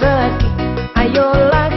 pentingnya Ayolah